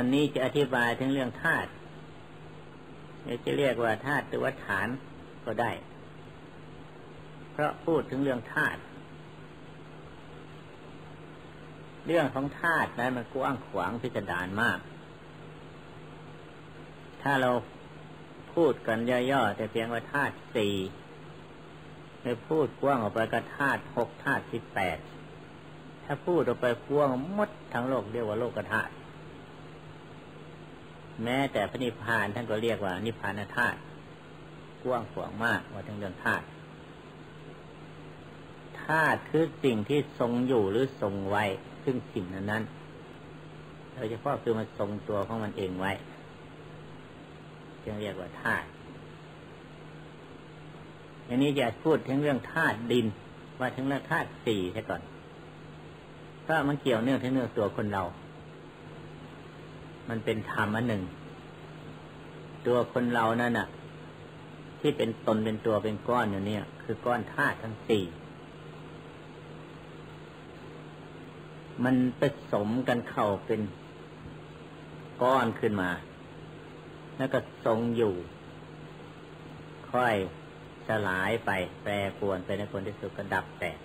อันนี้จะอธิบายถึงเรื่องธาตุจะเรียกว่าธาตุตัวฐานก็ได้ เพราะพูดถึงเรื่องธาตุเรื่องของธาตุนั้นมันกว้างขวางพิสดารมาก ถ้าเราพูดกันย่อๆแต่เพียงว่าธาตุสี่ไม่พูดกว้างออกไปก็ธาตุหกธาตุสิบแปดถ้าพูดออกไปกว้างมดทั้งโลกเรียกว่าโลกธาตุ แม้แต่พระนิพพานท่านก็เรียกว่า นิพพานธาตุกว้างขวางมากว่าทั้งเรื่องธาตุธาตุคือสิ่งที่ทรงอยู่หรือทรงไว้ ซึ่งสิ่งนั้นนั้นโดยเฉพาะคือมันทรงตัวของมันเองไว้จึงเรียกว่าธาตุอันนี้จะพูดถึงเรื่องธาตุดิน ว่าถึงเรื่องธาตุสี่ใช่ก่อนเพรามันเกี่ยวเนื่องถึงเรื่องตัวคนเรา มันเป็นธรรมอันหนึ่ง ตัวคนเรานั่นน่ะ ที่เป็นตนเป็นตัวเป็นก้อนอยู่เนี่ย คือก้อนธาตุทั้งสี่มันผสมกันเข้าเป็นก้อนขึ้นมา แล้วก็ทรงอยู่ ค่อยสลายไปแปรปวนไปในคนที่สุดก็ดับแตก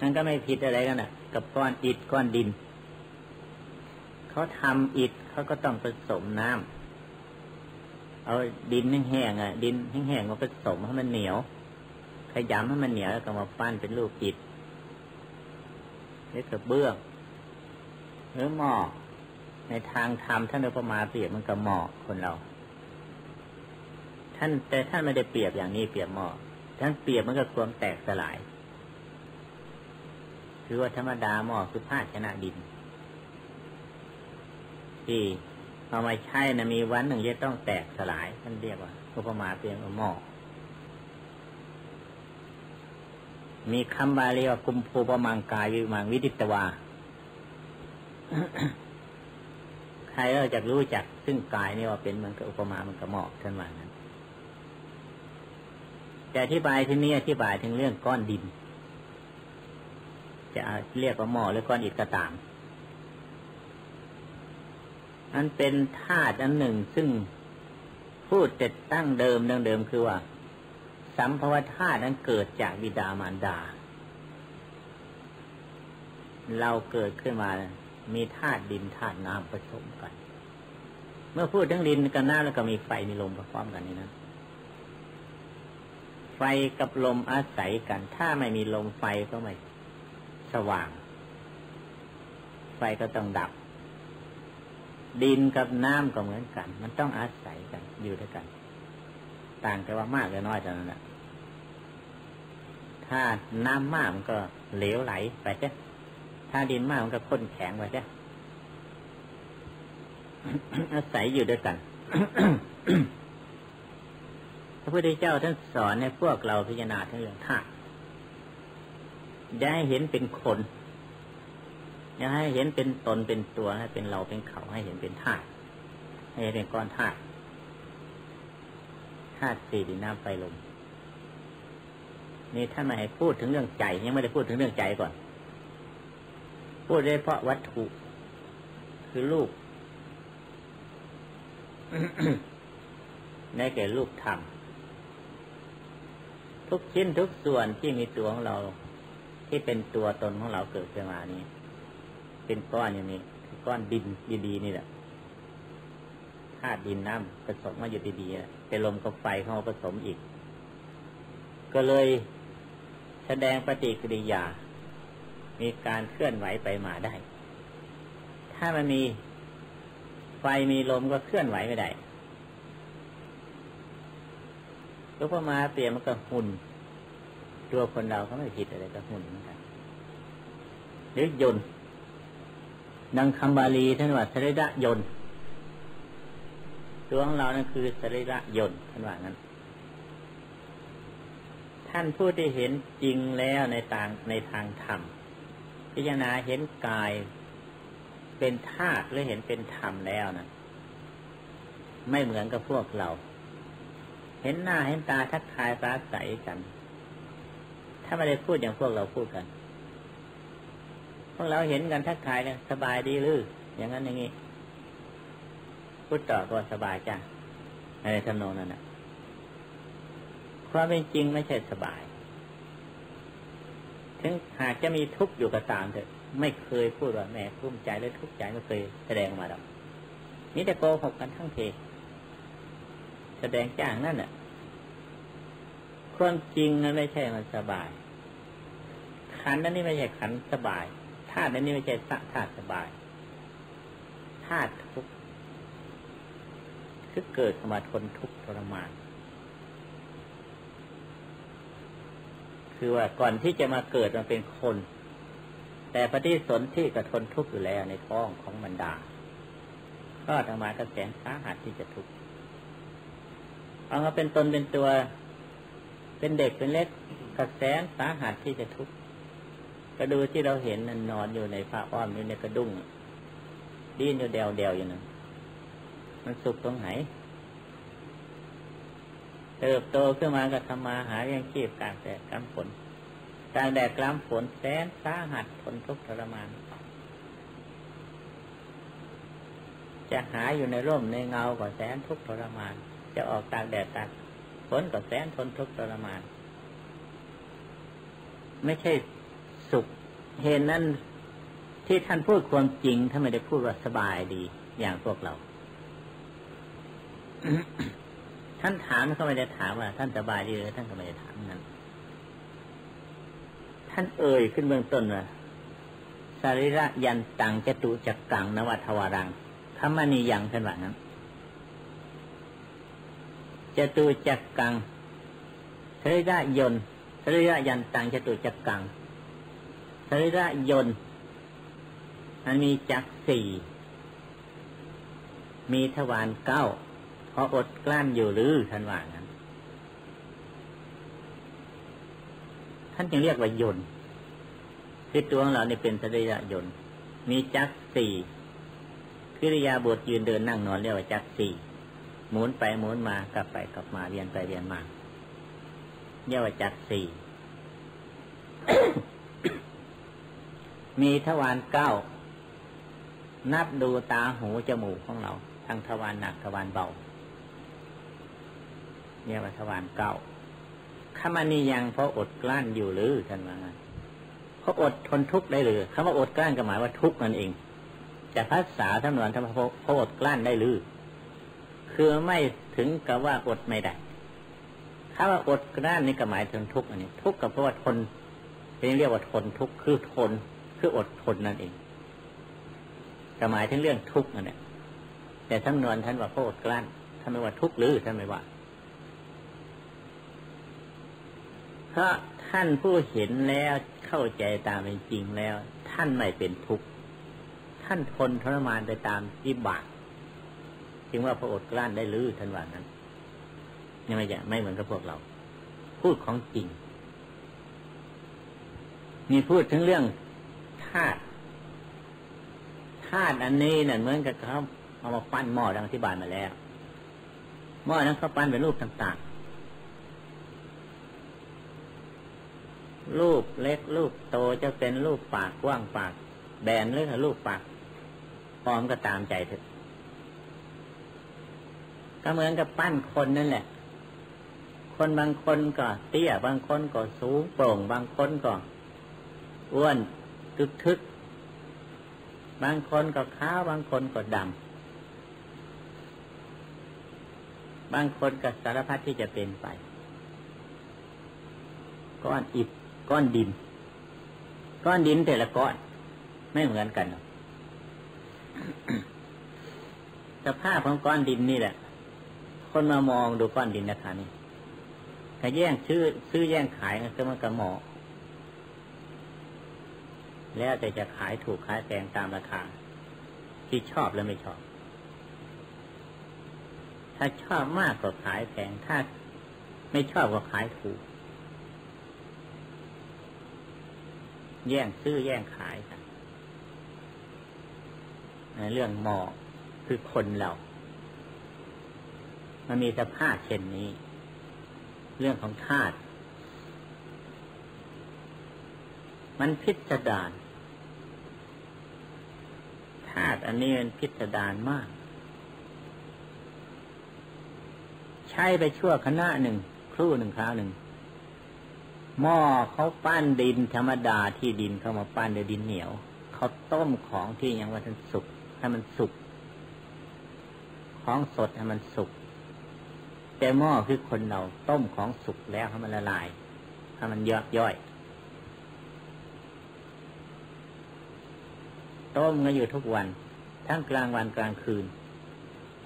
นั่นก็ไม่ผิดอะไรกันอะ กับก้อนอิฐก้อนดิน เขาทำอิฐเขาก็ต้องผสมน้ำเอาดินแห้งๆอะ ดินแห้งๆมาผสมให้มันเหนียว ขยำให้มันเหนียวแล้วก็มาปั้นเป็นลูกอิฐนี่กับเบื้องหรือหม้อในทางธรรมท่านอุปมาเปรียบมันกับหม้อคนเรา ท่านแต่ท่านไม่ได้เปรียบอย่างนี้เปรียบหม้อท่านเปรียบมันก็ความแตกสลาย คือว่าธรรมดาหม้อคือธาชนะดิน ที่เอามาใช้นะมีวันหนึ่งจะต้องแตกสลายท่านเรียกว่าอุปมาเปรียบหม้อมีคำบาลีว่ากุมภูปมังกายวิมังวิดิตวา ใครเราจะรู้จัก ซึ่งกายนี่ว่าเป็นมันกับอุปมามันกับหมอกท่านว่านั้นจะอธิบายที่นี้อธิบายถึงเรื่องก้อนดิน จะเรียกว่าหม้อหรือก้อนอิฐก็ตามอันเป็นธาตุอันหนึ่งซึ่งพูดเจ็ดตั้งเดิมดังเดิมคือว่า สัมภวธาตุนั้นเกิดจากบิดามารดา เราเกิดขึ้นมา มีธาตุดินธาตุน้ำผสมกัน เมื่อพูดถึงดินกับน้ำแล้วก็มีไฟมีลมพร้อมกันนี่นะไฟกับลมอาศัยกัน ถ้าไม่มีลมไฟก็ไม่ สว่าง ไฟก็ต้องดับ ดินกับน้ำก็เหมือนกัน มันต้องอาศัยกันอยู่ด้วยกัน ต่างกันว่ามากหรือน้อยเท่านั้นแหละถ้าน้ำมากมันก็เหลวไหลไปใช่ถ้าดินมากมันก็ข้นแข็งไปใช่อาศัยอยู่ด้วยกันพระพุทธเจ้าท่านสอนให้พวกเราพิจารณาทั้งเรื่องธาตุ อย่าให้เห็นเป็นคน อย่าให้เห็นเป็นตนเป็นตัวให้เป็นเราเป็นเขาให้เห็นเป็นธาตุให้เห็นเป็นก้อนธาตุธาตุสี่ดินน้ำไฟลมนี่ท่านมาให้พูดถึงเรื่องใจยังไม่ได้พูดถึงเรื่องใจก่อน พูดได้เพราะวัตถุ คือลูกได้แก่ลูกธรรมทุกชิ้นทุกส่วนที่มีตัวของเรา ที่เป็นตัวตนของเราเกิดขึ้นมานี้ เป็นก้อนอย่างนี้ก้อนดินดีๆนี่แหละธาตุดินน้ำผสมมาอยู่ดีๆเป็นลมกับไฟเข้ามาผสมอีก ก็เลยแสดงปฏิกิริยา มีการเคลื่อนไหวไปมาได้ ถ้ามันมีไฟมีลมก็เคลื่อนไหวไม่ได้ก็พอมาเปลี่ยนมันก็หุ่น ตัวคนเราเขาไม่ผิดอะไรก็หุ่นเหมือนกันหรือยนดังคำบาลีท่านว่าสริระยนตัวของเรานั่นคือสริระยนท่านว่างั้น ท่านผู้ที่เห็นจริงแล้วในทางในทางธรรมพิจารณาเห็นกายเป็นธาตุหรือเห็นเป็นธรรมแล้วนะไม่เหมือนกับพวกเรา เห็นหน้าเห็นตาทักทายปราศัยกัน ถ้าไม่ได้พูดอย่างพวกเราพูดกัน พวกเราเห็นกันทักทายเนี่ยสบายดีหรืออย่างนั้นอย่างนี้พูดต่อก็สบายจ้ะในทำนองนั้นนะความเป็นจริงไม่ใช่สบาย ถึงหากจะมีทุกข์อยู่ก็ตามเถอะ ไม่เคยพูดว่าแม่กุ้มใจหรือทุกข์ใจไม่เคยแสดงมาหรอกนี่แต่โกหกกันทั้งเพแสดงจ้างนั่นแหละ ความจริงนั้นไม่ใช่มันสบาย ขันนั้นนี่ไม่ใช่ขันสบายธาตุนั้นนี่ไม่ใช่ธาตุสบายธาตุทุกข์คือเกิดมาทนทุกข์ทรมาน คือว่าก่อนที่จะมาเกิดมันเป็นคน แต่ปฏิสนธิก็ทนทุกข์อยู่แล้วในท้องของมันดาก็ทำมาก็แสนสาหัสที่จะทุกข์เอามาเป็นตนเป็นตัว เป็นเด็กเป็นเล็กกระแสนสาหัสที่จะทุกข์กระดูที่เราเห็นนันนอนอยู่ในผ้าอ้อมอยู่ในกระดุ้งดิ้นอยู่เดวเดวอยู่นั่นมันสุขตรงไหนเติบโตขึ้นมาก็ทำมาหาเลี้ยงชีพกลางแดดกลางฝนกลางแดดกลางฝนแสนสาหัสทนทุกข์ทรมาน จะหาอยู่ในร่มในเงาก็แสนทุกข์ทรมาน จะออกตากแดดตากฝ นก็แสนทนทุกข์ทรมาน ไม่ใช่สุขเห็นนั้นที่ท่านพูดความจริงท่านไม่ได้พูดว่าสบายดี อย่างพวกเรา ท่านถามเขาไม่ได้ถามว่า ท่านสบายดีหรือท่านก็ไม่ได้ถามนั้น ท่านเอ่ยขึ้นเบื้องต้นว่าสาริระยันตังจตุจักกังนวัทวารังคำมานียังท่านว่านั้น จตุจักกังสริระยนสริระยันตังจตุจักกังสริระยนมันมีจักสี่มีทวารเก้าพออดกลั้นอยู่หรือท่านว่างั้นท่านจึงเรียกว่ายนคือตัวของเราเนี่เป็นสริยยนมีจักสี่กิริยาบทยืนเดินนั่งนอนเรียกว่าจักสี่ หมุนไปหมุนมากลับไปกลับมาเวียนไปเวียนมาเรียกว่าจักสี่มีทวารเก้านับดูตาหูจมูกของเรา ทั้งทวารหนักทวารเบาเนี่ยว่าทวารเก้าขมานียังเพราะอดกลั้นอยู่หรือท่านว่าเพราะอดทนทุกข์ได้หรือคำว่าอดกลั้นก็หมายว่าทุกข์นั่นเองจะภาษาท่านว่าทำเพราะอดกลั้นได้หรือ คือไม่ถึงกับว่าอดไม่ได้ถ้าว่าอดกลั้นนี่ก็หมายถึงทุกข์อันนี้ ทุกข์ก็เพราะว่าทนเป็นเรียกว่าทนทุกข์คือทนคืออดทนนั่นเองก็หมายถึงเรื่องทุกข์นั่นแหละแต่ท่านนวนท่านว่าพอดกลั้นท่านไม่ว่าทุกข์หรือท่านไม่ว่าเพราะท่านผู้เห็นแล้วเข้าใจตามเป็นจริงแล้ว ท่านไม่เป็นทุกข์ท่านทนทรมานไปตามที่บาป จึงว่าพระอดกลั้นได้หรือท่านว่านั้นยังไม่จะไม่เหมือนกับพวกเรา พูดของจริงนี่พูดถึงเรื่องธาตุธาตุอันนี้เนี่ยเหมือนกับเขาเอามาปั้นหม้อดังที่บานมาแล้วหม้อนั้นเขาปั้นเป็นรูปต่างๆ รูปเล็กรูปโตจะเป็นรูปปากกว้างปาก แบนหรือรูปปากพร้อมก็ตามใจเถอะ ก็เหมือนกับปั้นคนนั่นแหละ คนบางคนก็เตี้ย บางคนก็สูงโปร่ง บางคนก็อ้วนทึกทึก บางคนก็ขาวบางคนก็ดำ บางคนก็สารพัดที่จะเป็นไป ก้อนอิฐก้อนดิน ก้อนดินแต่ละก้อนไม่เหมือนกันสภาพของก้อนดินนี่แหละ คนมามองดูก้อนดินนะคะนี่ถ้าแย่งซื้อซื้อแย่งขายก็มันก็หมอแล้วแต่จะขายถูกขายแพงตามราคา ที่ชอบและไม่ชอบ ถ้าชอบมากก็ขายแพงถ้าไม่ชอบก็ขายถูก แย่งซื้อแย่งขายกันในเรื่องหมอคือคนเรา มันมีสภาพเช่นนี้ เรื่องของธาตุมันพิจารณาตุอันนี้มันพิสดารมาก ใช้ไปชั่วคณะหนึ่ง ครู่หนึ่งคราวหนึ่งหม้อเขาปั้นดินธรรมดาที่ดินเขามาปั้นด้วยดินเหนียวเขาต้มของที่ยังว่ามันสุกให้มันสุกของสดให้มันสุก แต่หม้อคือคนเราต้มของสุกแล้วให้มันละลายให้มันย่อยย่อยต้มกันอยู่ทุกวัน ทั้งกลางวันกลางคืน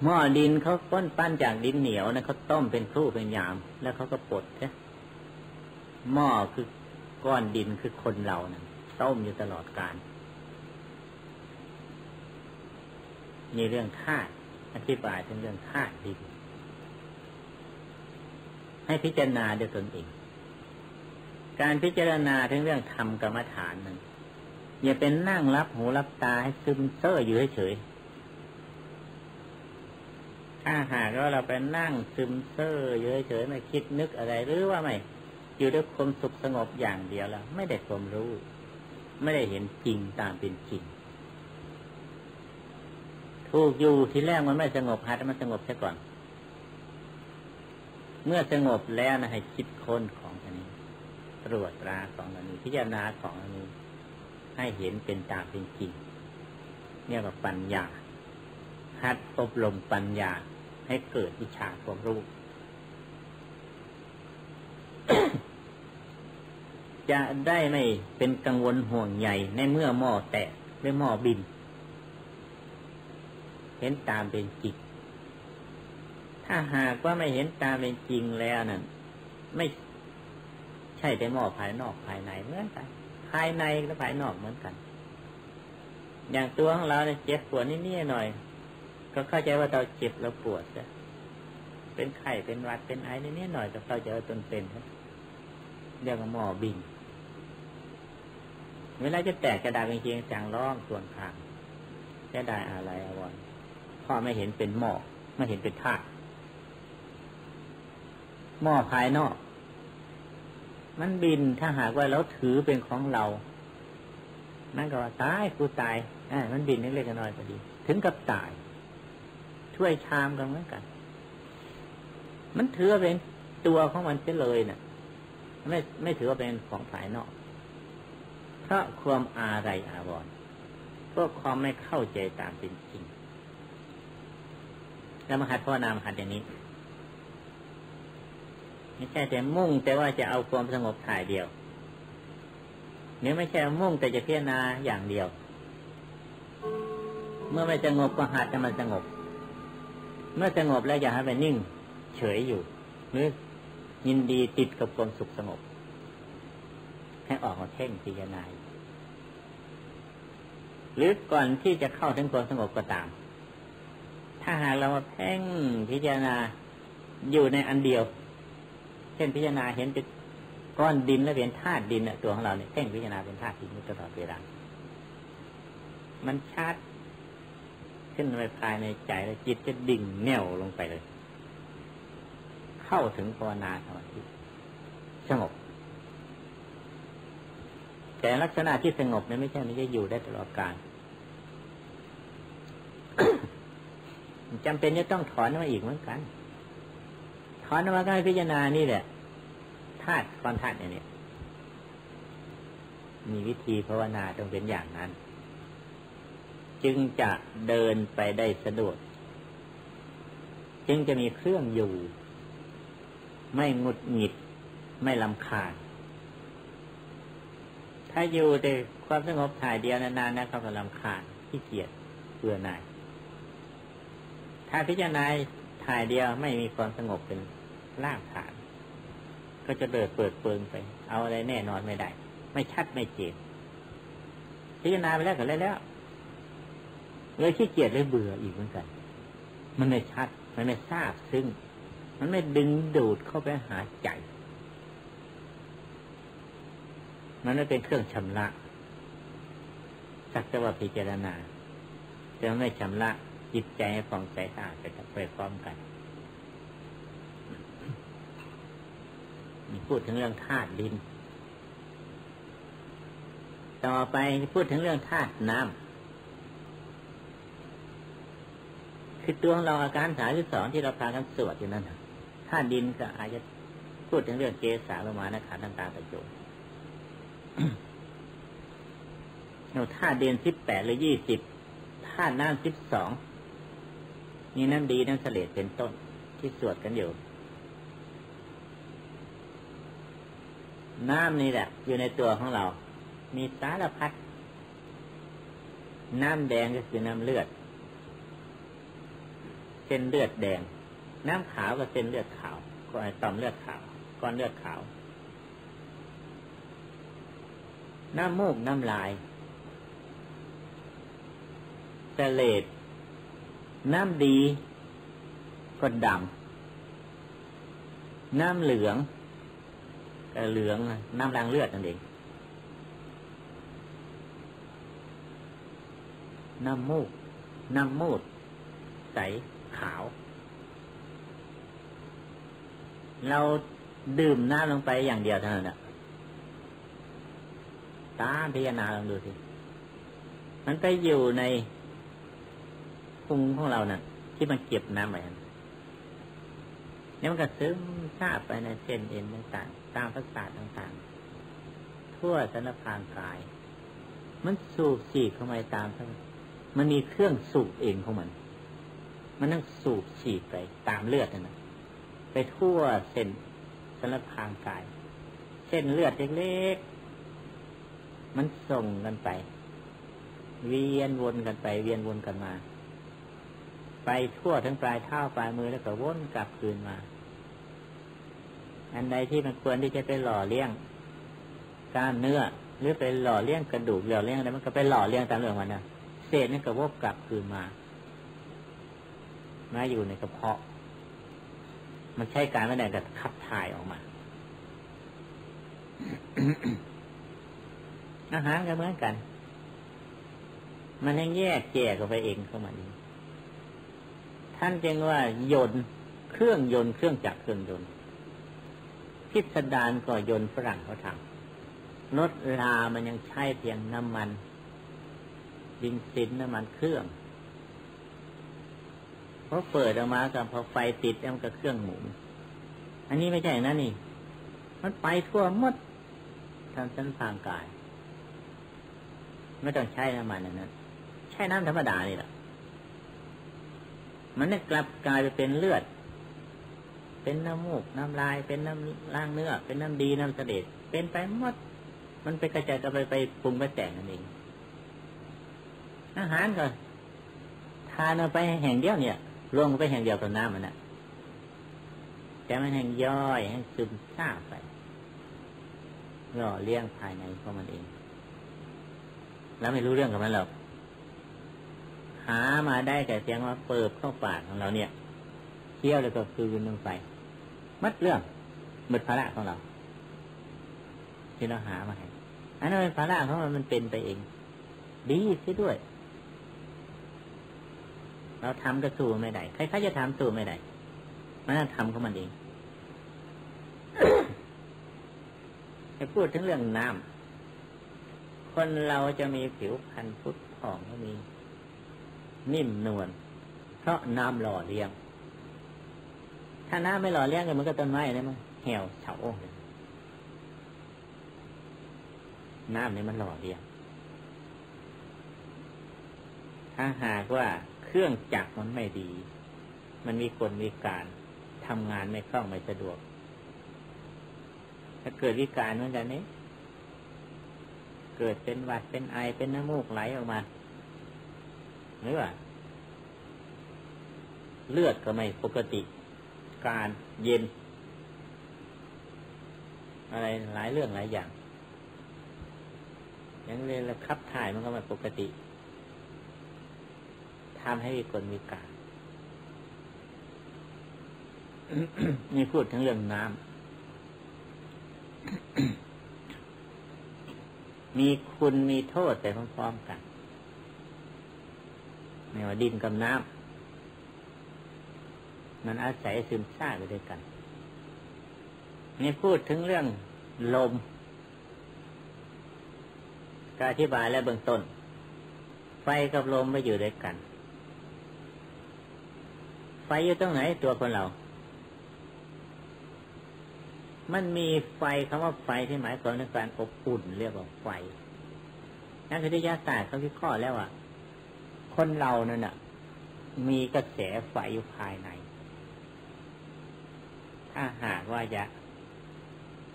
หม้อดินเขาป้นปั้นจากดินเหนียวนะเขาต้มเป็นครู่เป็นยาม แล้วเขาก็ปดใช่หม้อคือก้อนดินคือคนเรานะต้มอยู่ตลอดการมีเรื่องธาตุอธิบายถึงเรื่องธาตุดิน ให้พิจารณาด้วยตนเอง การพิจารณาถึงเรื่องธรรมกรรมฐานนั้นอย่าเป็นนั่งรับหูรับตาให้ซึมเซ่ออยู่เฉยถ้าหากว่าเราไปนั่งซึมเซ่ออยู่เฉยไม่คิดนึกอะไรหรือว่าไม่อยู่ด้วยความสุขสงบอย่างเดียวแล้วไม่ได้ความรู้ ไม่ได้เห็นจริงตามเป็นจริงถูกอยู่ทีแรกมันไม่สงบหัดมันสงบซะก่อน เมื่อสงบแล้วนะให้คิดค้นของอันนี้ ตรวจตราของอันนี้พิจารณาของอันนี้ ให้เห็นเป็นตามเป็นจริงเนี่ยกับปัญญาหัดอบรมปัญญาให้เกิดวิชาความรู้จะได้ไม่เป็นกังวลห่วงใหญ่ในเมื่อหม้อแตกหรือหม้อบิน เห็นตามเป็นจริง ถ้าหากว่าไม่เห็นตามเป็นจริงแล้วนั่นไม่ใช่แต่หม้อภายนอกภายในเหมือนกัน ภายในและภายนอกเหมือนกัน อย่างตัวของเราเนี่ยเจ็บปวดนิดๆหน่อย ก็เข้าใจว่าเราเจ็บเราปวดจะเป็นไข้เป็นวัดเป็นไอนิดๆหน่อยก็เข้าใจว่าตนเป็นเรียกว่าหม้อบินเวลาจะแตกกระดาษจริงจางร้องส่วนขางจะได้อะไรอวรพ่อไม่เห็นเป็นหม้อไม่เห็นเป็นธาตุ หม้อภายนอก มันบินถ้าหากว่าเราถือเป็นของเรานั่นก็ว่าตายกูตายอ่ามันบินเล็กๆน้อยพอดี ถึงกับตาย ช่วยชามกันเหมือนกัน มันถือเป็นตัวของมันเลยนะ่ะ ไม่ไม่ถือว่าเป็นของภายนอก เพราะความอาไรอาวรณ์เพราะความไม่เข้าใจตามเป็นจริงแล้วมาหัดพ่อนามหัดอย่างนี้ ไม่ใช่แต่มุ่ง แต่ว่าจะเอาความสงบถ่ายเดียวเนี่ยไม่ใช่มุ่งแต่จะพิจารณาอย่างเดียว เมื่อไม่สงบก็หัดจะมันสงบ เมื่อสงบแล้วอย่าให้ไปนิ่ง เฉยอยู่ หรือยินดีติดกับความสุขสงบ ให้ออกมาเพ่งพิจารณาหรือก่อนที่จะเข้าถึงความสงบก็ตาม ถ้าหากเรามาเพ่งพิจารณาอยู่ในอันเดียว เช่นพิจารณาเห็นเป็นก้อนดินและเป็นธาตุดินเนี่ยตัวของเราเนี่ยเพ่งพิจารณาเป็นธาตุดินตลอดเวลา มันชัดขึ้นไปภายในใจแล้วจิตจะดิ่งแน่วลงไปเลย เข้าถึงภาวนาสมาธิสงบ แต่ลักษณะที่สงบเนี่ยไม่ใช่ม่ใช่อยู่ได้ตลอดกาลจำเป็นจะต้องถอนมาอีกเหมือนกัน ถอนมาก็ให้พิจารณานี่แหละธาตุความธาตุเนี่ยมีวิธีภาวนาต้องเป็นอย่างนั้น จึงจะเดินไปได้สะดวก จึงจะมีเครื่องอยู่ ไม่งุดหงิด ไม่ลำคาญ ถ้าอยู่แต่ความสงบถ่ายเดียวนานๆนะเขาก็ลำคาญขี้เกียจเบื่อหน่ายถ้าพิจารณาถ่ายเดียวไม่มีความสงบเป็น รากฐาน ก็จะเดิดเปิดเปิงไป เอาอะไรแน่นอนไม่ได้ ไม่ชัดไม่เจนพิจารณาไปแล้วก็แล้วแล้วเลยขี้เกียจเลยเบื่ออีกเหมือนกัน มันไม่ชัด มันไม่ทราบซึ่ง มันไม่ดึงดูดเข้าไปหาใจ มันไม่เป็นเครื่องชำระสักแต่ว่าพิจารณาจะไม่ชำระจิตใจให้ฟองใสสะอาดไปไปพร้อมกัน พูดถึงเรื่องธาตุดิน ต่อไปพูดถึงเรื่องธาตุน้ำคือตัวของเราอาการสายที่สองที่เราพากันสวดอยู่นั่นถ้าดินก็อาจจะพูดถึงเรื่องเกสาลมานะขาต่างๆประโยชน์เราถ้าเดินสิบแปดหรือยี่สิบถ้าน้ำสิบสองนี่น้ำดีน้ำเสลดเป็นต้นที่สวดกันอยู่ น้ำนี่แหละ อยู่ในตัวของเรา มีสารพัดน้ำแดงก็คือน้ำเลือด เส้นเลือดแดง น้ำขาวก็เส้นเลือดขาว ก็ไอต่อมเลือดขาว ก้อนเลือดขาว น้ำมูกน้ำลายเสลดน้ำดี ก็ดำ น้ำเหลือง เหลืองน้ำรางเลือดนั่นเอง น้ำมูก น้ำมูด ใสขาว เราดื่มน้ำลงไปอย่างเดียวเท่านั้นแหละตาพิจารณาลองดูสิ มันไปอยู่ในพุงของเรานะ่ะ ที่มันเก็บน้ำไว้นี่มันก็ซึมซาบไปในเส้นเอ็นต่างๆ ตามประสาต่างๆ ทั่วสารพางกาย มันสูบฉีดเข้ามาตาม มันมีเครื่องสูบเองของมัน มันนั่งสูบฉีดไปตามเลือดนะไปทั่วเส้นสารพางกาย เส้นเลือดเล็กๆมันส่งกันไป เวียนวนกันไป เวียนวนกันมา ไปทั่วทั้งปลายเท้าปลายมือแล้วก็วนกลับคืนมา อันใดที่มันควรที่จะไปหล่อเลี้ยงกล้ามเนื้อ หรือไปหล่อเลี้ยงกระดูกหล่อเลี้ยงอะไรมันก็ไปหล่อเลี้ยงตามเรื่องมันนะเศษนี่ก็วกกลับคืนมามาอยู่ในกระเพาะ มันใช้การไม่ได้แต่ขับถ่ายออกมา อาหารก็เหมือนกัน มันยังแยกแยกออกไปเองเข้ามาดีท่านจึงว่ายนเครื่องยนต์เครื่องจักรเครื่องยนต์ พิสดารก็ยนต์ฝรั่งเขาทำรถลามันยังใช้เพียงน้ำมันดินสินน้ำมันเครื่องพอเปิดออกมากับพอไฟติดแล้วมันก็เครื่องหมุน อันนี้ไม่ใช่นะนี่ มันไปทั่วหมดทางชั้นทางกาย ไม่ต้องใช้น้ำมันนั้นใช้น้ำธรรมดานี่แหละมันเนี่ยกลับกลายไปเป็นเลือด เป็นน้ำมูกน้ำลาย เป็นน้ำล่างเนื้อ เป็นน้ำดีน้ำเสด็จเป็นไปหมด มันไปกระจายกันไปไปปรุงไปแต่งนั่นเองอาหารก็ทานเอาไปแห่งเดียวเนี่ยลงไปแห่งเดียวกับน้ำมันนะแต่มันแห่งย่อยให้ซึมซาบไปหล่อเลี้ยงภายในของมันเอง แล้วไม่รู้เรื่องกับมันหรอกหามาได้แต่เพียงว่าเปิดเข้าปากของเราเนี่ย เคี้ยวแล้วก็คืนลงไปมัดเรื่องหมดภาระของเราที่เราหามาให้อันนั้นเป็นภาระของมันมันเป็นไปเอง ดีเสียด้วย เราทำก็สู้ไม่ได้ใครๆจะทำสู้ไม่ได้มันทำของมันเองจะพูดถึงเรื่องน้ำคนเราจะมีผิวพรรณพุทธผ่องก็มี นิ่มนวลเพราะน้ำหล่อเลี้ยง ถ้าน้ำไม่หล่อเลี้ยงกันมันก็ต้นไม้เลยมั้งเหี่ยวเฉาน้ำนี่มันหล่อเลี้ยงถ้าหากว่าเครื่องจักรมันไม่ดี มันมีคนมีการทำงานไม่คล่องไม่สะดวก ถ้าเกิดวิการเหมือนกันนี้ เกิดเป็นหวัดเป็นไอเป็นน้ำมูกไหลออกมาหรือว่า เลือดก็ไม่ปกติ การเย็น อะไรหลายเรื่องหลายอย่าง อย่างเรียนแล้วขับถ่ายมันก็ไม่ปกติทำให้คนมีกานี่พูดถึงเรื่องน้ำ มีคุณมีโทษแต่พร้อมๆกัน ไม่ว่าดินกับน้ำ มันอาศัยซึมซาบไปด้วยกันนี่พูดถึงเรื่องลมการอธิบายและเบื้องต้น ไฟกับลมไม่อยู่ด้วยกัน ไฟอยู่ตรงไหนตัวคนเรา มันมีไฟคำว่าไฟที่หมายความถึงการอบอุ่นเรียกว่าไฟ นักวิทยาศาสตร์เขาวิเคราะห์แล้วว่าคนเรานั่นน่ะ มีกระแสไฟอยู่ภายใน ถ้าหากว่าจะ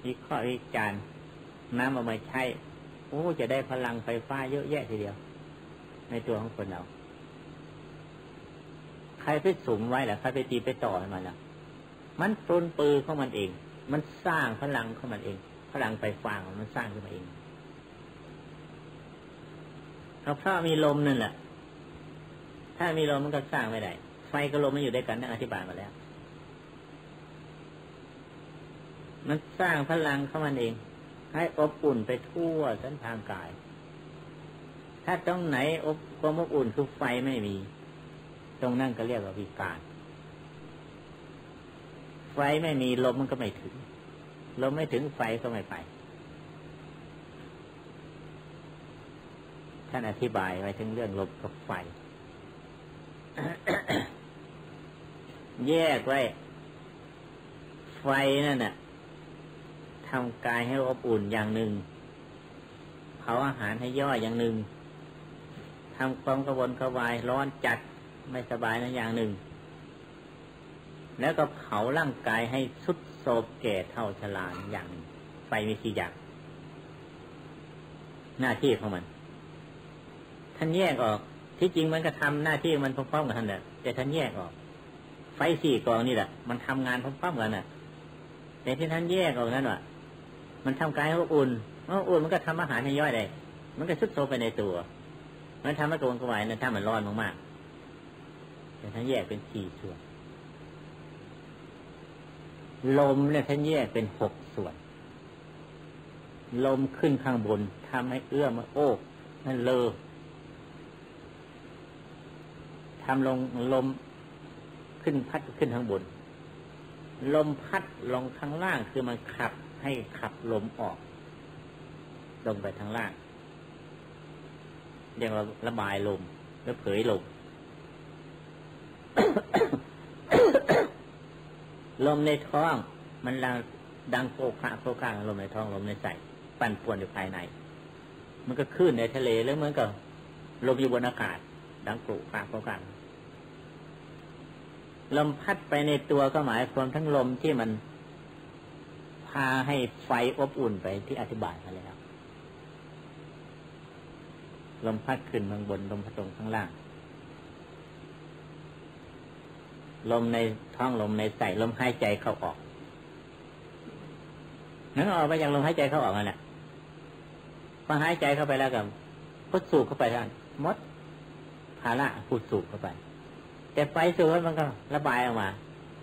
วิเคราะห์วิจารณ์น้ำเอามาใช้โอ้จะได้พลังไฟฟ้าเยอะแยะทีเดียว ในตัวของคนเรา ใครไปสุมไว้หรือใครไปตีไปต่อมันล่ะ มันปรนปือของมันเอง มันสร้างพลังของมันเอง พลังไฟฟ้ามันสร้างขึ้นมาเองเพราะมีลมนั่นแหละ ถ้ามีลมมันก็สร้างไม่ได้ ไฟกับลมมันอยู่ด้วยกันนั่นอธิบายมาแล้ว มันสร้างพลังเข้ามันเอง ให้อบอุ่นไปทั่วเส้นทางกาย ถ้าตรงไหนอบความอบอุ่นคือไฟไม่มี ตรงนั่นก็เรียกว่าวิการ ไฟไม่มีลมมันก็ไม่ถึง ลมไม่ถึงไฟก็ไม่ไป ท่านอธิบายไว้ถึงเรื่องลมกับไฟ แยกไว้ไฟนั่นน่ะ ทำกายให้อบอุ่นอย่างหนึ่งเผาอาหารให้ย่อยอย่างหนึ่งทำความกระวนกระวายร้อนจัดไม่สบายนั้นอย่างหนึ่ง แล้วก็เผาร่างกายให้สุดโศบแก่เท่าชลาอย่างไฟมีสี่อย่างหน้าที่ของมัน ท่านแยกออก ที่จริงมันก็ทำหน้าที่มันพร้อมๆกันนั่นแหละแต่ท่านแยกออก ไฟสี่กองนี่แหละมันทำงานพร้อมๆกันน่ะ แต่ที่ท่านแยกออกนั้นว่า มันทำกายให้อุ่นเมื่ออุ่นมันก็ทำอาหารให้ย่อยได้ มันก็ชุดโตไปในตัวมันทำให้กระวนกระวายนะถ้ามันร้อนมากๆแต่ท่านแยกเป็นสี่ส่วน ลมเนี่ยท่านแยกเป็นหกส่วน ลมขึ้นข้างบนทำให้เอื้อมาโอกนั่นเลอทำลงลมขึ้นพัดขึ้นข้างบน ลมพัดลงข้างล่างคือมันขับ ให้ขับลมออก ลงไปทางล่างเรียกว่าระบายลมแล้วเผยลมลมในท้อง มันดังโกคะโกกางลมในท้องลมในใสปั่นป่วนอยู่ภายใน มันก็ขึ้นในทะเลแล้วเหมือนกับลมอยู่บนอากาศ ดังโกคะโกกางลมพัดไปในตัวก็หมายความทั้งลมที่มัน พาให้ไฟอบอุ่นไปที่อธิบายมาแล้ว ลมพัดขึ้นข้างบน ลมพัดลงข้างล่าง ลมในท้องลมในใส่ลมหายใจเข้าออกนั้นออกไปจากลมหายใจเข้าออกนั่นแหละพอหายใจเข้าไปแล้วกับพุทสูบเข้าไปท่านมดภาระพุทสูบเข้าไป แต่ไฟสูบมันก็ระบายออกมา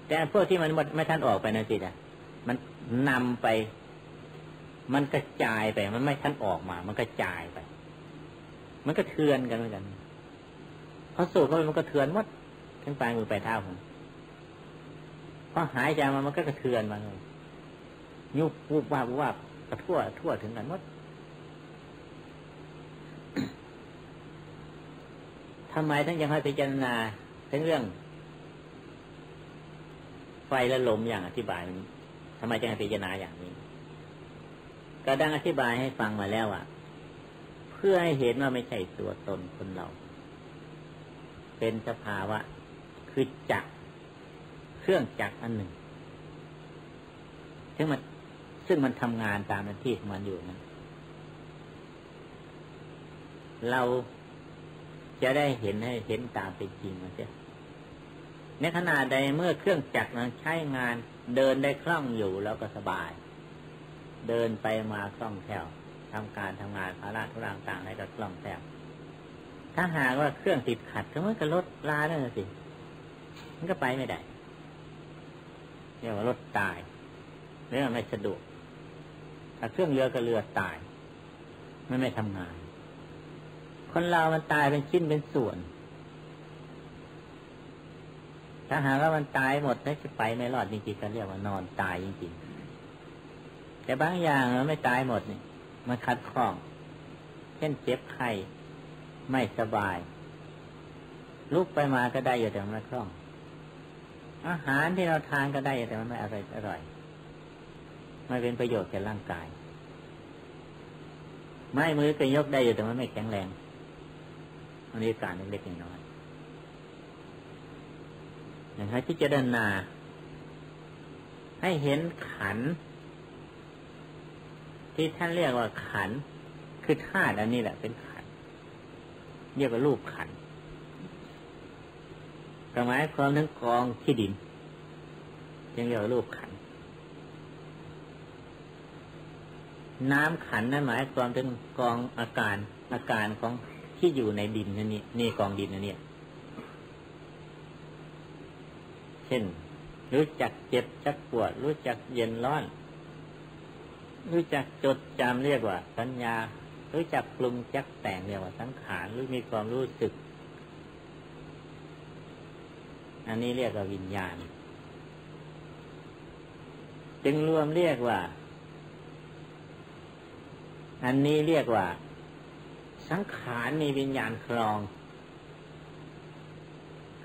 แต่พวกที่มันหมดไม่ทันออกไปนั่นสิอะ มันนำไป มันกระจายไป มันไม่ทันออกมา มันกระจายไป มันก็เทือนกันเหมือนกันพอสูบเข้าไปมันก็เทือนหมดทั้งปลายมือปลายเท้าผมพอหายใจมามันก็กระเทือนมาเลยยุบวุบวาบวาบกระทั่วทั่วถึงกันหมดทำไมทั้งยังให้พิจารณาถึงเรื่อง ไฟและลมอย่างอธิบายนี้ ทำไมจึงพิจารณาอย่างนี้ ก็ดังอธิบายให้ฟังมาแล้วอะ เพื่อให้เห็นว่าไม่ใช่ตัวตนคนเรา เป็นสภาวะ คือจักเครื่องจักอันหนึ่งซึ่งมันซึ่งมันทำงานตามหน้าที่ของมันอยู่นะเราจะได้เห็นให้เห็นตามเป็นจริงมันเสีย ในขณะใดเมื่อเครื่องจักรนั้นใช้งานเดินได้คล่องอยู่แล้วก็สบาย เดินไปมาคล่องแคล่วทำการทำงานภาระทุกอย่างต่างๆในก็คล่องแคล่วถ้าหากว่าเครื่องติดขัดก็มันก็ลดลาเนั่นสิมันก็ไปไม่ได้เรียกว่ารถตายเรื่องไม่สะดวกถ้าเครื่องเรือก็เรือตายไม่ไม่ทำงาน คนเรามันตายเป็นชิ้นเป็นส่วน ถ้าหากว่ามันตายหมดแล้วจะไปไม่รอดจริงๆก็เรียกว่านอนตายจริงๆแต่บางอย่างมันไม่ตายหมดนี่มันคัดข้อง เช่นเจ็บไข้ไม่สบาย ลุกไปมาก็ได้อยู่แต่มันคล่อง อาหารที่เราทานก็ได้แต่มันไม่อร่อยอร่อยไม่เป็นประโยชน์แก่ร่างกาย ไม่มือก็ยกได้อยู่แต่มันไม่แข็งแรงอันนี้การเล็กๆน้อย อย่างให้พิจารณา ให้เห็นขัน ที่ท่านเรียกว่าขัน คือธาตุอันนี้แหละเป็นขัน เรียกว่ารูปขันหมายความทั้งกองที่ดินยังเรียกว่ารูปขัน น้ำขันนั่นหมายความถึงกองอาการอาการของที่อยู่ในดินนั่นนี่นี่กองดินนั่นเนี่ย เช่น รู้จักเจ็บจักปวด รู้จักเย็นร้อน รู้จักจดจำเรียกว่า สัญญา รู้จักปรุงจักแต่งเรียกว่าสังขารรู้มีความรู้สึก อันนี้เรียกว่าวิญญาณ จึงรวมเรียกว่า อันนี้เรียกว่า สังขารมีวิญญาณคลอง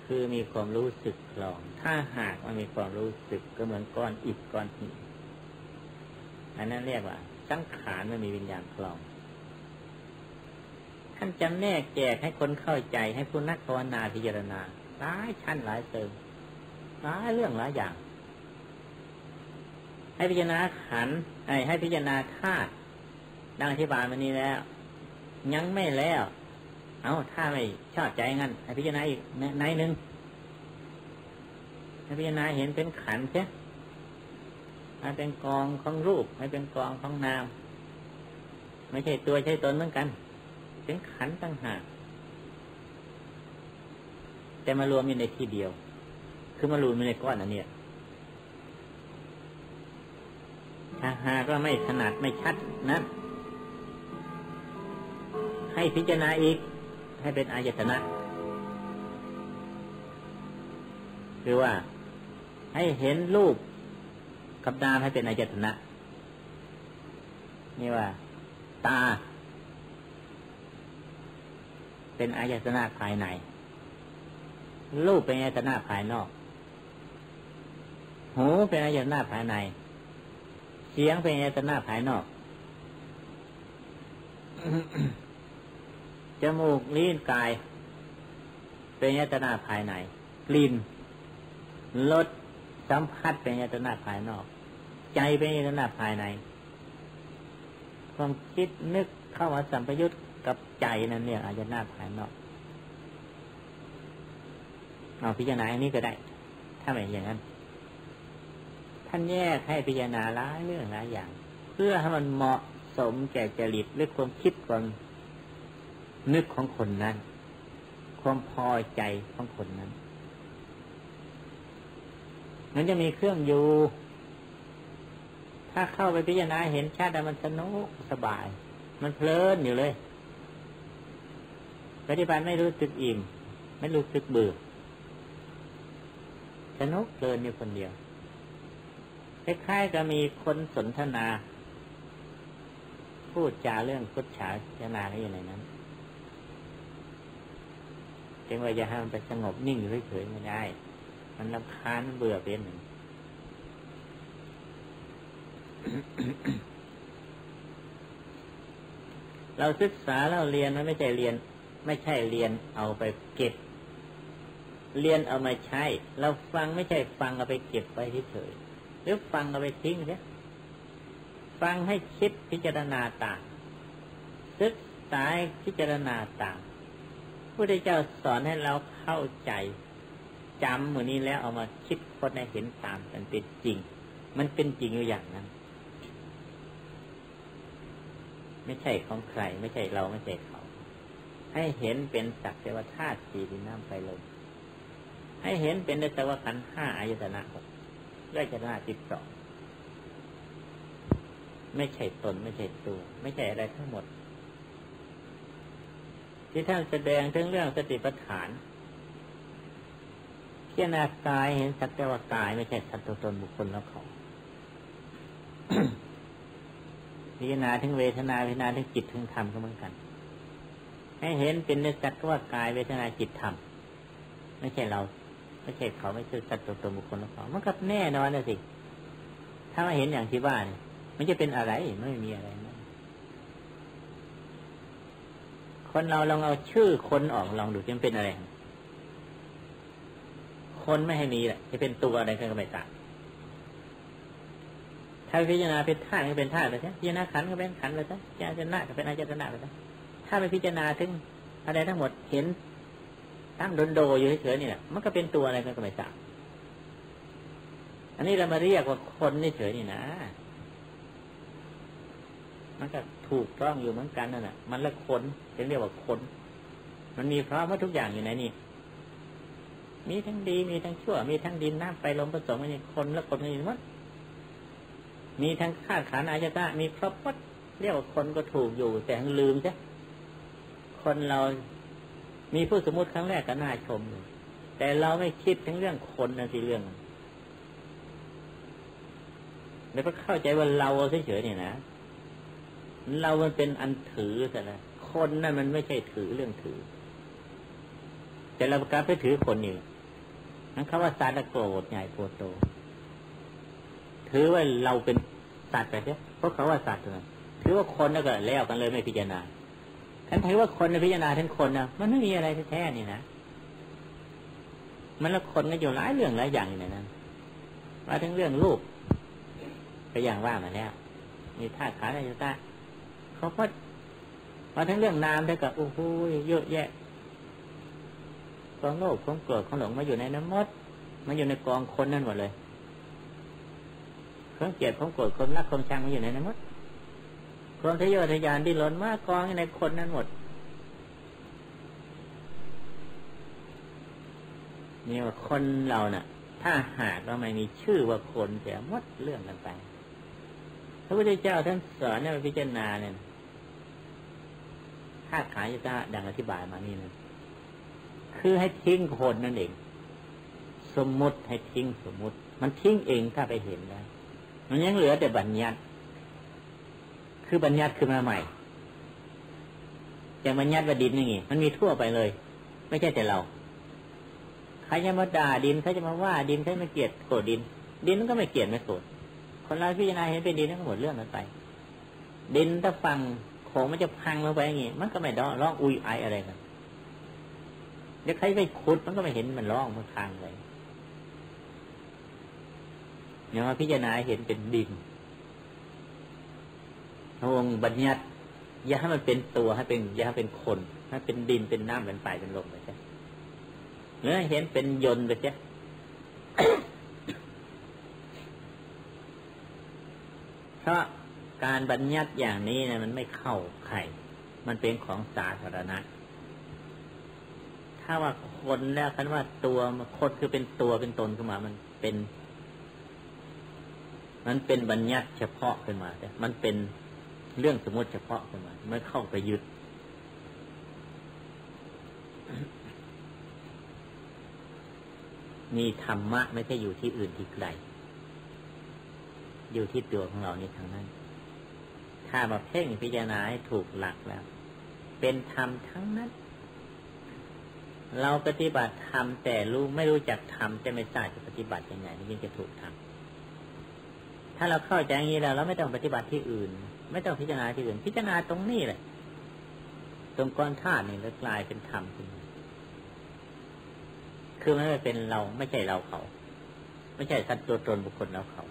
คือมีความรู้สึกคลอง ถ้าหากมันมีความรู้สึกก็เหมือนก้อนอิฐก้อนหินอันนั้นเรียกว่า สังขารมันมีวิญญาณคลอง ท่านจำแนกแจกให้คนเข้าใจให้ผู้นักภาวนาพิจารณาหลายชั้นหลายเติมหลายเรื่องหลายอย่าง ให้พิจารณาขันให้พิจารณาธาตุดังอธิบายมานี้แล้ว ยังไม่แล้ว เอาถ้าไม่ชอบใจงั้นให้พิจารณาอีกในหนึ่งให้พิจารณาเห็นเป็นขันใช่ให้เป็นกองของรูปให้เป็นกองของนาม ไม่ใช่ตัวใช่ตนเหมือนกัน เป็นขันตั้งหากแต่มารวมอยู่ในที่เดียว คือมารวมอยู่ในก้อนอันนี้ถ้าหากว่าไม่ถนัดไม่ชัดนั้นให้พิจารณาอีก ให้เป็นอายตนะคือว่าให้เห็นรูปกับนามให้เป็นอายตนะ นี่ว่า ตา เป็นอายตนะภายใน รูปเป็นอายตนะภายนอก หูเป็นอายตนะภายใน เสียงเป็นอายตนะภายนอก จมูกลิ้นกาย เป็นอายตนะภายในกลิ่นรสสัมผัสเป็นอายตนะภายนอก ใจเป็นอายตนะภายใน ความคิดนึกเข้ามาสัมปยุตกับใจนั่นเนี่ยอายตนะภายนอกเอาพิจารณาอันนี้ก็ได้ ถ้าไม่อย่างนั้น ท่านแยกให้พิจารณาหลายเรื่องหลายอย่าง เพื่อให้มันเหมาะสมแก่จริตหรือความคิดความ นึกของคนนั้น ความพอใจของคนนั้น มันจะมีเครื่องอยู่ ถ้าเข้าไปพิจารณาเห็นชาติมันสนุกสบาย มันเพลินอยู่เลย ปฏิบัติไม่รู้สึกอิ่ม ไม่รู้สึกเบื่อสนุกเกินอยู่คนเดียวคล้ายๆกับมีคนสนทนา พูดจาเรื่องพุทธาจนาอะไรอย่างนั้น จึงว่าจะให้มันไปสงบนิ่งเฉยๆไม่ได้ มันลำคาญเบื่อเป็นหนึ่งเราศึกษาเราเรียนมันไม่ใช่เรียน ไม่ใช่เรียนเอาไปเก็บ เรียนเอามาใช้ เราฟังไม่ใช่ฟังเอาไปเก็บไว้เฉยหรือฟังเอาไปทิ้งเนี่ยฟังให้คิดพิจารณาต่างศึกษาพิจารณาต่าง พระเจ้าสอนให้เราเข้าใจจำหมือนี้แล้วเอามาคิดคนให้เห็นตามกันเป็นจริง มันเป็นจริงอยู่อย่างนั้น ไม่ใช่ของใคร ไม่ใช่เราไม่ใช่เขา ให้เห็นเป็นสักแต่ว่าธาตุสี่ดินน้ำไฟลมให้เห็นเป็นแต่ว่าขันห้าอายตนะหกอายตนะสิบสองไม่ใช่ตนไม่ใช่ตัว ไม่ใช่อะไรทั้งหมด ที่ท่านแสดงถึงเรื่องสติปัฏฐานพิจารณากายเห็นสักแต่ว่ากายไม่ใช่สัตว์ตัวตนบุคคลแล้วเขาพิจารณาถึงเวทนาพิจารณาถึงจิตถึงธรรมก็เหมือนกัน ให้เห็นเป็นในสักว่ากายเวทนาจิตธรรมไม่ใช่เราไม่ใช่เขาไม่ใช่สัตว์ตัวตนบุคคลของเขามันก็แน่นอนนะสิถ้ามาเห็นอย่างที่ว่าเนี่ยมันจะเป็นอะไรไม่มีอะไร คนเราลองเอาชื่อคนออกลองดูจะเป็นอะไร คนไม่ให้มีแหละจะเป็นตัวอะไรก็ไม่ต่างถ้าพิจารณาเป็นธาตุก็เป็นธาตุไปซะพิจารณาขันก็เป็นขันไปซะพิจารณาก็เป็นอาจารณะไปซะถ้าไปพิจารณาถึงอะไรทั้งหมดเห็นตั้งโดนโดอยู่เฉยๆนี่แหละมันก็เป็นตัวอะไรก็ไม่ทราบอันนี้เรามาเรียกว่าคนนี่เฉยนี่นะมันก็ ถูกต้องอยู่เหมือนกันนั่นแหละมันละคนเรียกว่าคน มันมีพร้อมว่าทุกอย่างอยู่ในนี่มีทั้งดีมีทั้งชั่ว มีทั้งดินน้ำไฟลมผสมกันนี่คนละคนนี่มัดมีทั้งข้าขานาจตะมีครบวัดเรียกว่าคนก็ถูกอยู่ แต่ลืมใช่คนเรามีผู้สมมติครั้งแรกก็น่าชมอยู่แต่เราไม่คิดถึงเรื่องคนนะสิเรื่องแล้วก็เข้าใจว่าเราเฉยๆเนี่ยนะ เรามันเป็นอันถือแต่ละคนนั่นมันไม่ใช่ถือเรื่องถือ แต่เรากลับไปถือคนนี่นั่นคำว่าสัตว์โกรธใหญ่โกรธโต ถือว่าเราเป็นสัตว์ไปเสียเพราะเขาว่าสัตว์เลยถือว่าคนแล้วก็แล้วกันเลยไม่พิจารณาท่านถือว่าคนในพิจารณาทั้งคนนะมันไม่มีอะไรแท้ๆนี่นะมันละคนก็อยู่หลายเรื่องหลายอย่างอยู่ในนั้นมาทั้งเรื่องลูกก็อย่างว่ามาแล้วมีธาตุขาอะไรอยู่ตา เขาก็มาทั้งเรื่องนามได้กับโอ้โหเยอะแยะกองโลกของโกรธของหลงมาอยู่ในน้ำมดมาอยู่ในกองคนนั่นหมดเลยเครื่องเกลียดของโกรธคนรักคนชังมาอยู่ในน้ำมดความทะเยอทะยานดิ้นรนมากกองในคนนั้นหมดนี่ว่าคนเราเนะ่ะ ถ้าหากเราไม่มีชื่อว่าคนจะหมดเรื่องกันไปพระพุทธเจ้าท่านสอนเนี่ยพิจารณาเนี่ย ถ้าขายจะดังอธิบายมานี่นะคือให้ทิ้งคนนั่นเอง สมมุติให้ทิ้งสมมุติ มันทิ้งเองถ้าไปเห็นได้มันยังเหลือแต่บัญญัติ คือบัญญัติขึ้นมาใหม่อย่างบัญญัติว่าดินนี่มันมีทั่วไปเลย ไม่ใช่แต่เราใครจะมาด่าดินใครจะมาว่า ดินใครม่เกลียดโกรธดิน ดินมันก็ไม่เกลียดไม่โกรธคนเราพิจารณาเห็นเป็นดินก็หมดเรื่องนั้นไป ดินถ้าฟัง ของมันจะพังลงไปอย่างนี้มันก็ไม่ร้องร้องอุยไออะไรกันเดี๋ยวใครไปขุดมันก็ไม่เห็นมันร้องมันพังเลยอย่างว่าพิจารณาเห็นเป็นดินองค์บัญญัติอย่าให้มันเป็นตัวให้เป็นอย่าให้เป็นคนให้เป็นดินเป็นน้ำเป็นไฟเป็นลมไปใช่หรือเห็นเป็นยนต์ไปใช่เพราะ การบัญญัติอย่างนี้นะมันไม่เข้าใคร มันเป็นของสาธารณะ ถ้าว่าคนแล้วคันว่าตัวคนคือเป็นตัวเป็นตนขึ้นมา มันเป็น มันเป็นบัญญัติเฉพาะขึ้นมาแต่มันเป็นเรื่องสมมติเฉพาะขึ้นมาไม่เข้าไปยึดมีธรรมะไม่ใช่อยู่ที่อื่นที่ไกล อยู่ที่ตัวของเรานี่ทางนั้น ถ้ามาเพ่งพิจารณาให้ถูกหลักแล้ว เป็นธรรมทั้งนั้น เราปฏิบัติธรรมแต่รู้ไม่รู้จักธรรมจะไม่ทราบจะปฏิบัติยังไงนี่จะถูกทำถ้าเราเข้าใจอย่างนี้แล้วเราไม่ต้องปฏิบัติที่อื่น ไม่ต้องพิจารณาที่อื่น พิจารณาตรงนี้แหละ ตรงก้อนธาตุนี่แล้วกลายเป็นธรรมขึ้นคือไม่เป็นเราไม่ใช่เราเขา ไม่ใช่สัตว์ตัวตนบุคคลเราเขา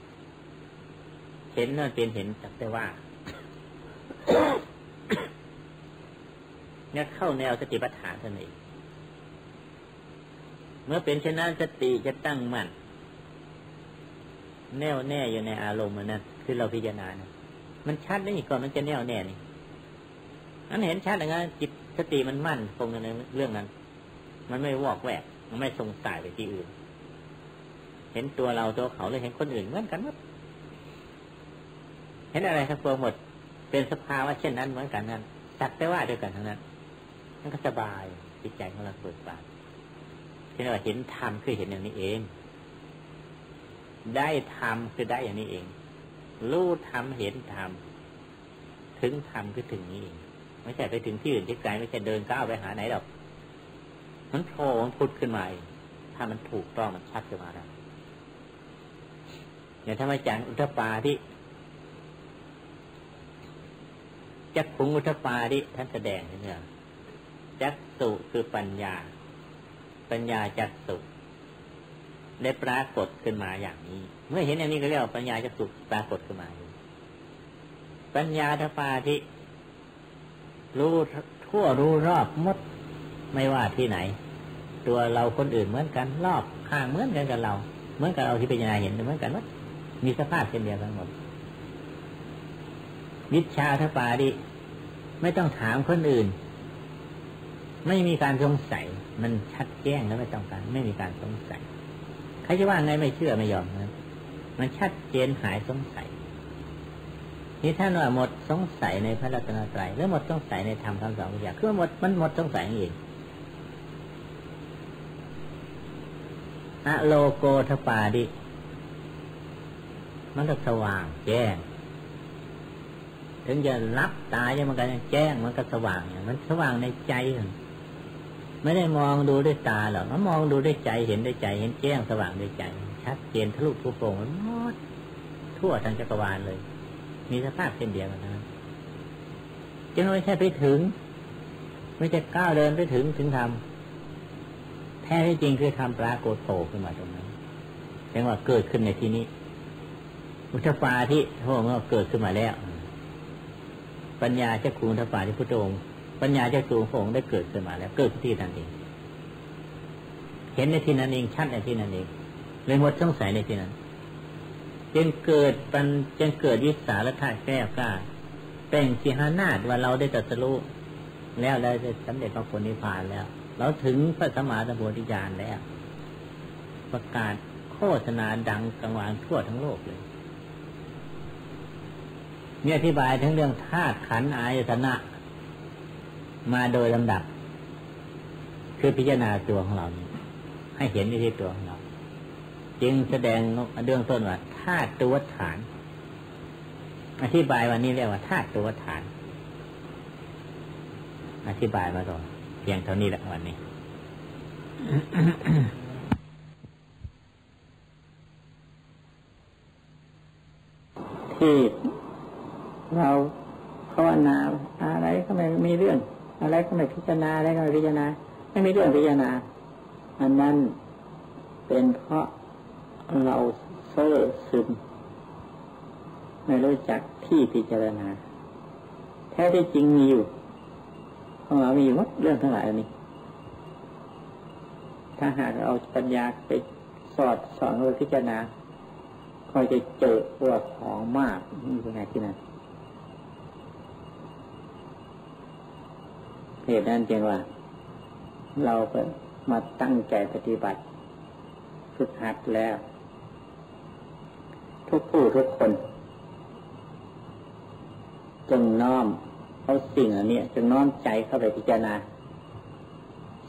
เห็นนั่นเป็นเห็นจักแต่ว่า เนี่ยเข้าแนวสติปัฏฐานท่านเองเมื่อเป็นเช่นนั้นสติจะตั้งมั่นแน่วแน่อยู่ในอารมณ์นั้นคือเราพิจารณานะมันชัดนี่ก่อนมันจะแน่วแน่นี่อันเห็นชัดอย่างนั้นจิตสติมันมั่นคงในเรื่องนั้น มันไม่วอกแวก มันไม่สงสัยไปที่อื่น เห็นตัวเราตัวเขาเลยเห็นคนอื่นเหมือนกันหมดเห็นอะไรทั้งปวงหมด เป็นสภาวะเช่นนั้นเหมือนกันนั้นสักแต่ว่าด้วยกันทั้งนั้น มันก็สบายจิตใจของเราเปิดบานที่เราเห็นธรรมคือเห็นอย่างนี้เอง ได้ธรรมคือได้อย่างนี้เอง รู้ทำเห็นทำถึงทำคือถึงนี้เองไม่ใช่ไปถึงที่อื่นที่ไกลไม่ใช่เดินก้าวไปหาไหนหรอกมันโผล่มันพุดขึ้นมาถ้ามันถูกต้องมันชัดขึ้นมาแล้วอย่างถ้ามาจากอุทปาที่จักขุงอุทปาที่ท่านแสดงเนี่ย จักสุคือปัญญา ปัญญาจักสุได้ปรากฏขึ้นมาอย่างนี้ เมื่อเห็นอย่างนี้ก็เรียกว่าปัญญาจักสุปรากฏขึ้นมา ปัญญาทปาที่รู้ทั่วรู้รอบมดไม่ว่าที่ไหน ตัวเราคนอื่นเหมือนกัน รอบข้างเหมือนกันกับเรา เหมือนกับเราที่พิจารณาเห็นเหมือนกันว่ามีสภาพเช่นเดียวกันหมดวิชาทปาดิไม่ต้องถามคนอื่น ไม่มีการสงสัย มันชัดแจ้งแล้วไม่ต้องการ ไม่มีการสงสัย ใครจะว่าไงไม่เชื่อไม่ยอมนะมันชัดเจนหายสงสัยนี่ท่านว่าหมดสงสัยในพระรัตนตรัยหรือหมดสงสัยในธรรมคำสอนของอย่างคือหมดมันหมดสงสัยเองอะโลโกทปาดิ มันก็สว่างแจ้ง ถึงจะรับตายังมันก็แจ้งมันก็สว่าง มันสว่างในใจ ไม่ได้มองดูด้วยตาหรอกมันมองดูด้วยใจเห็นด้วยใจ เห็นแจ้งสว่างด้วยใจ ชัดเจนทะลุทุกโปร่งหมดทั่วทั้งจักรวาลเลย มีสภาพเช่นเดียวกันนะจึงไม่ใช่ไปถึง ไม่ใช่ก้าวเดินไปถึงถึงทำแท้ที่จริงคือทำปรากฏโผล่ขึ้นมาตรงนั้นแปลว่าเกิดขึ้นในที่นี้ อุทปาที่พระองค์เกิดขึ้นมาแล้ว ปัญญาเจ้าคุณอุทปาที่พุทธองค์ ปัญญาเจ้าคุณพระองค์ได้เกิดขึ้นมาแล้ว เกิดที่นั่นเอง เห็นในที่นั้นเองชัดในที่นั้นเองเลยหมดสงสัยในที่นั้น จึงเกิดปันจึงเกิดวิสาละท่าแก้วกล้าเป็นสีหานาฏว่าเราได้ตรัสรู้แล้วได้สำเร็จพระผลนิพพานแล้ว เราถึงพระสมมาสัมพุทธญาณแล้ว ประกาศโฆษณาดังกังวานทั่วทั้งโลกเลยเนี่ยอธิบายทั้งเรื่องธาตุขันธ์อายตนะ มาโดยลำดับ คือพิจารณาตัวของเราให้เห็นในที่ตัวของเรา จึงแสดงเรื่องต้นว่าธาตุตัวฐาน อธิบายวันนี้เรียกว่าธาตุตัวฐาน อธิบายมาต่อพียงเท่านี้แหละวันนี้ที่เราภาวนาอะไรก็ไม่มีเรื่อง อะไรก็ไม่พิจารณาอะไรก็ไม่พิจารณาไม่มีเรื่องพิจารณาอันนั้นเป็นเพราะเราเซ่อซึม ไม่รู้จักที่พิจารณา แท้ที่จริงมีอยู่ของเรามีหมดเรื่องทั้งหลายนี้ ถ้าหากเราปัญญาไปสอดสอนโดยพิจารณาคอยจะเจอว่าของมากนี่เป็นไงที่นั่น เหตุนั้นจึงว่า เราไปมาตั้งใจปฏิบัติ ฝึกหัดแล้ว ทุกผู้ทุกคน จงน้อมเอาสิ่งอันนี้จะน้อมใจเข้าไปพิจารณา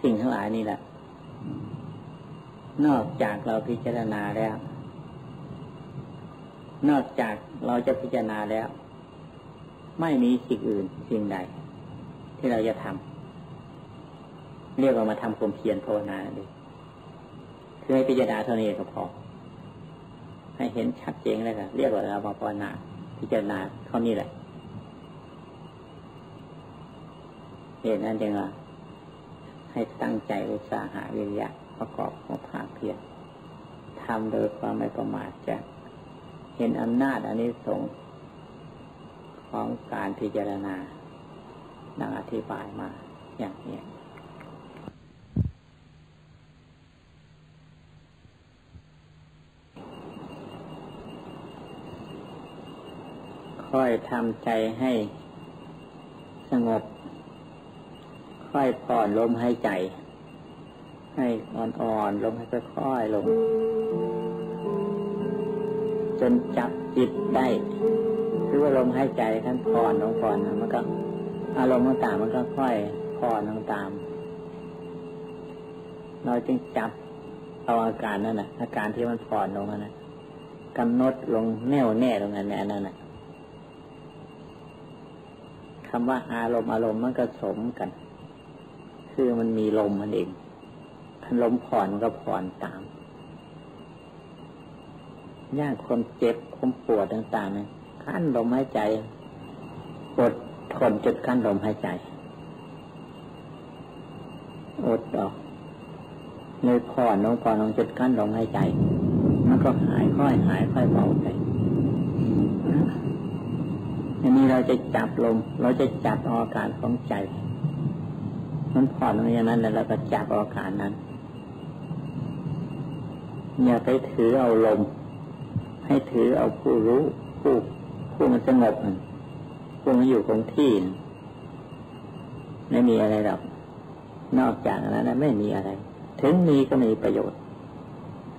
สิ่งทั้งหลายนี่แหละนอกจากเราพิจารณาแล้ว นอกจากเราจะพิจารณาแล้ว ไม่มีสิ่งอื่นสิ่งใด ที่เราจะทำเรียกว่ามาทำความเพียรภาวนาดิคือให้พิจารณาเท่านี้ก็พอ ให้เห็นชัดเจนเลยค่ะเรียกว่าเรามาภาวนา พิจารณาเท่านี้แหละเหตุนั้นจึงว่าให้ตั้งใจอุตสาหะวิริยะประกอบของภาคเพียรทำโดยความไม่ประมาทจะเห็นอำนาจอันนี้สงของการพิจารณา ดังอธิบายมาอย่างนี้ค่อยทำใจให้สงบ ค่อยผ่อนลมหายใจ ให้อ่อนๆลมให้ค่อยๆลง จนจับจิตได้ คือว่าลมหายใจท่านผ่อนลงผ่อนมันก็ อารมณ์ต่างมันก็ค่อยผ่อนลงตาม เราจึงจับเอาอาการนั่นนะอาการที่มันผ่อนลงนั่นนะกำหนดลงแน่วแน่ลงนั้นนั่นนะคำว่าอารมณ์อารมณ์มันก็สมกัน คือมันมีลมมันเองคันลมผ่อนมันก็ผ่อนตามย่างคนเจ็บคนปวดต่างๆนี่ยขั้นลมหายใจอด ทนจุดขั้นลมหายใจอดออกเลยผ่อนลงผ่อนลงจุดขั้นลมหายใจ มันก็หายค่อยหายค่อยเบาไปอันนี้เราจะจับลม เราจะจับอาการของใจ มันผ่อนลงอย่างนั้นแล้วเราก็จับอาการนั้น อย่าไปถือเอาลม ให้ถือเอาผู้รู้ผู้ผู้มันสงบ ผู้มันอยู่คงที่ ไม่มีอะไรหรอกนอกจากนั้นไม่มีอะไร ถึงมีก็มีประโยชน์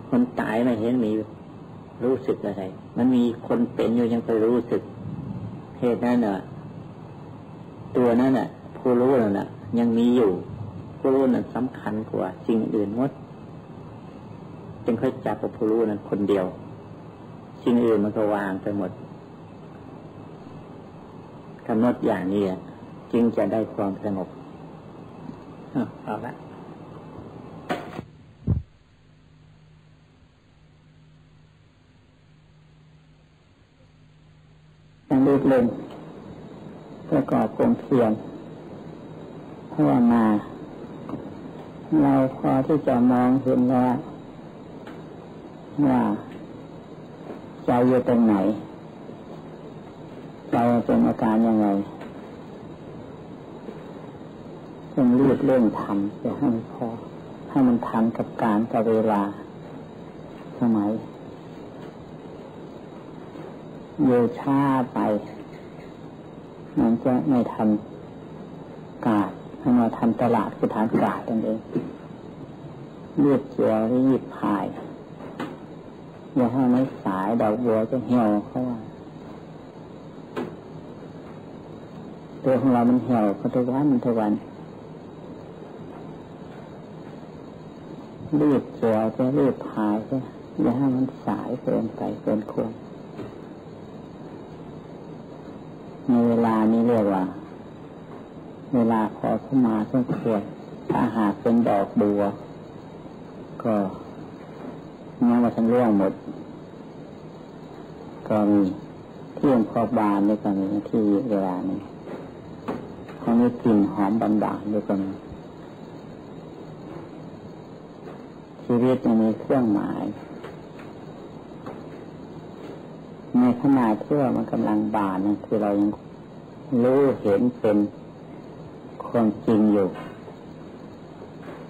คนตายไม่เห็นมีรู้สึกอะไร มันมีคนเป็นอยู่ยังไปรู้สึกเหตุนั้นน่ะ ตัวนั้นน่ะ ผู้รู้นั่นน่ะ ยังมีอยู่ ผู้รู้นั้นสำคัญกว่าสิ่งอื่นหมดจึงค่อยจับผู้รู้นั้นคนเดียวสิ่งอื่นมันก็วางไปหมด กำหนดอย่างนี้จึงจะได้ความสงบเอาละยังลึกลงประกอบกลมเพียงภาวนาเราพอที่จะมองเห็นว่าว่าใจอยู่ตรงไหน ใจเป็นอาการยังไงต้องรีบเร่งทำจะให้มันพอให้มันทันกับการกับเวลา สมัยอยู่ช้าไป มันจะไม่ทันกาดให้มาทันตลาดคือฐานกาดนั่นเองรีบเจียวรีบพาย อย่าให้ไม่สายดอกบัวจะเหี่ยวเขาว่า ตัวของเรามันเหี่ยวพทุกวันทุกวันรีบเจียวจะรีบพายจะอย่าให้มันสายเกินไปเกินควรในเวลานี้เรียกว่า เวลาพอเข้ามาสมควรถ้าหากเป็นดอกบัว ก็ยังมาทันร่วงหมด ก็มีเที่ยงพอบานด้วยกันที่เวลานี้ มีกลิ่นหอมบานๆด้วยกันชีวิตยังมีเครื่องหมายในขณะที่ว่ามันกำลังบานนคือเรายังรู้เห็นเป็นความจริงอยู่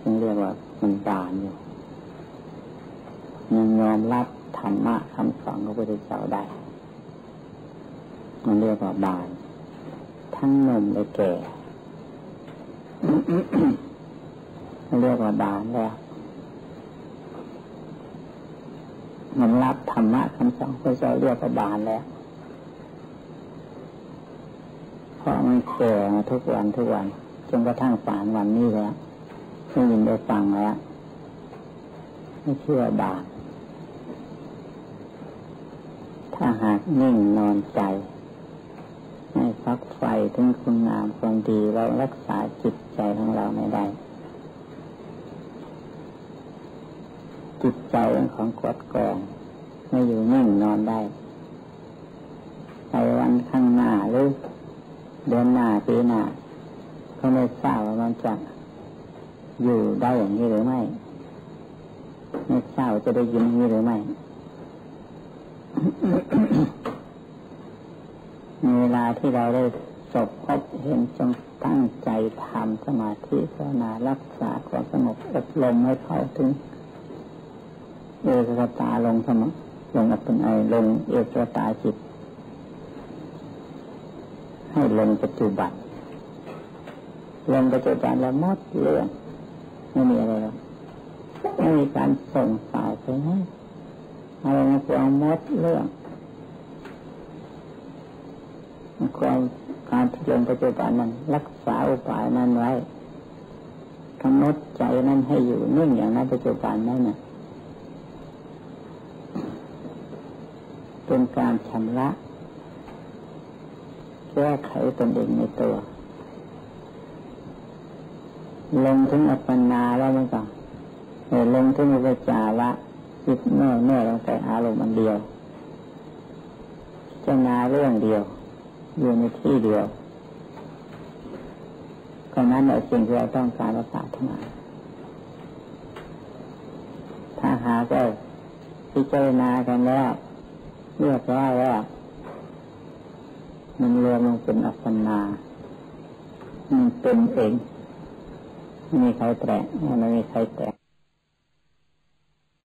จึงเรียกว่ามันบานอยู่ยังยอมรับธรรมะคำสอนของพระพุทธเจ้าได้ มันเรียกว่าบาน ทั้งนมและแก่เรียกว่าบานแล้วมันรับธรรมะคำสอนพระเจ้าเรียกว่าบานแล้วเพราะมันแก่มาทุกวันทุกวันจนกระทั่งป่านวันนี้แล้วไม่ยินได้ฟังแล้วไม่เชื่อบานถ้าหากนิ่งนอนใจ ให้พักไฟถึงคุณงามความดีเรารักษาจิตใจของเราไม่ได้ จิตใจเป็นของกดกองไม่อยู่นิ่งนอนได้ในวันข้างหน้าหรือเดือนหน้าปีหน้าก็ไม่ทราบว่ามันจะอยู่ได้อย่างนี้หรือไม่ไม่ทราบจะได้ยินอย่างนี้หรือไม่ เวลาที่เราได้สบพบเห็นจงตั้งใจทำสมาธิภาวนารักษาความสงบอบรมให้เข้าถึงเอกคตาลงสมลงอัปปนไอลงเอกคตาจิต ให้ลงปัจจุบันลงปัจจุบันแล้วมดเรื่องไม่มีอะไรหรอกไม่มีการส่งสายไปให้อะไรนะความมดเรื่อง ความการที่ลงปัจจุบันนั้นรักษาอุปายนั้นไว้กำหนดใจนั้นให้อยู่นิ่งอย่างนั้นปัจจุบันนั้นนะเป็นการชำระแก้ไขตนเองในตัว ลงถึงอัปปนาแล้วมันก็เออลงที่มุปจาระจิตแน่แน่ลงไปอารมณ์อันเดียวจะนาเรื่องเดียว อยู่ในที่เดียวก็นั้นแหละสิ่งที่เราต้องการปรารถนาถ้าหาก็พิจารณากันแล้วเรียบร้อยแล้วมันรวมลงเป็นอัปปนามันเป็นเองไม่มีใครแตะไม่มีใครแตะ